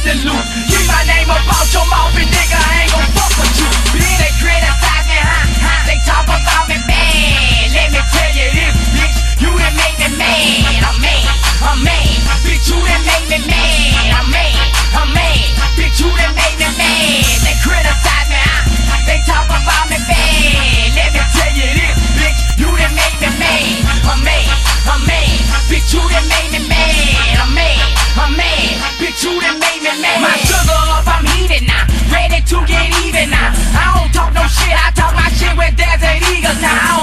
The loose. Keep my name about your mouth and nigga, I ain't gon' fuck with you. Bitch, they criticize me, huh, huh? They talk about me, man. Let me tell you this, bitch, you done made me mad. I'm mad, I'm mad. Bitch, you done made me mad. I'm mad, I'm mad. Bitch, you done made me mad. They criticize me, huh? They talk about me, man. Let me tell you this, bitch, you done made me mad. I'm mad, I'm mad. Bitch, you done made me mad. I'm mad, I'm mad. Bitch, you done made my sugar up, I'm heated now. Ready to get even now. I don't talk no shit, I talk my shit with desert an eagle now.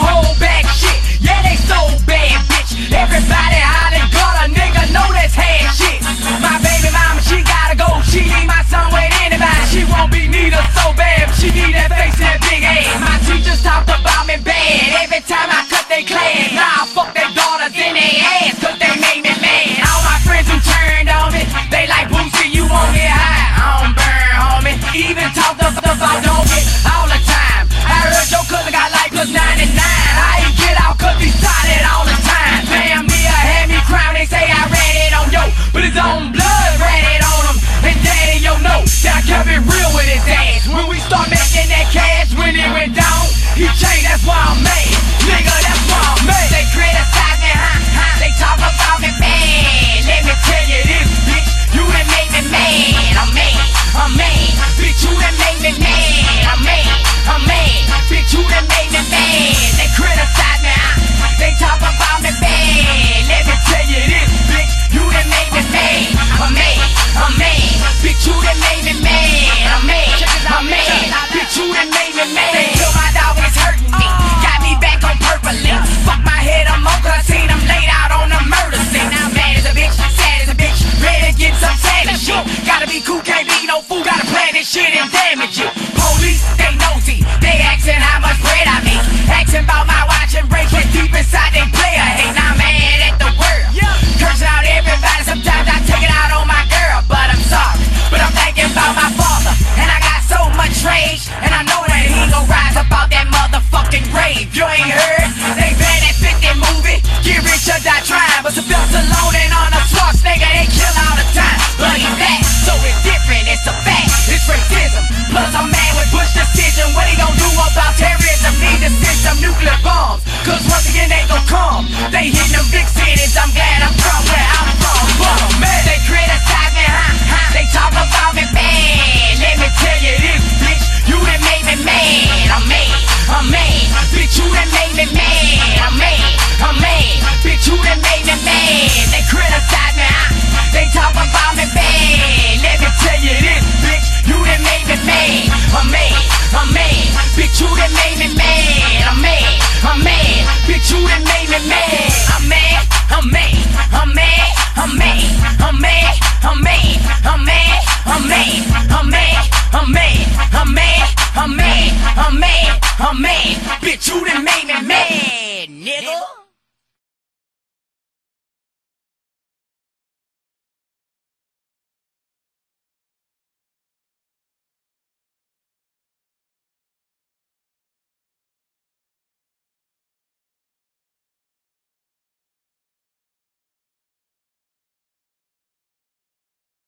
dogs, nigga, they kill all the time. Bloody back, so it's different, it's a fact. It's racism.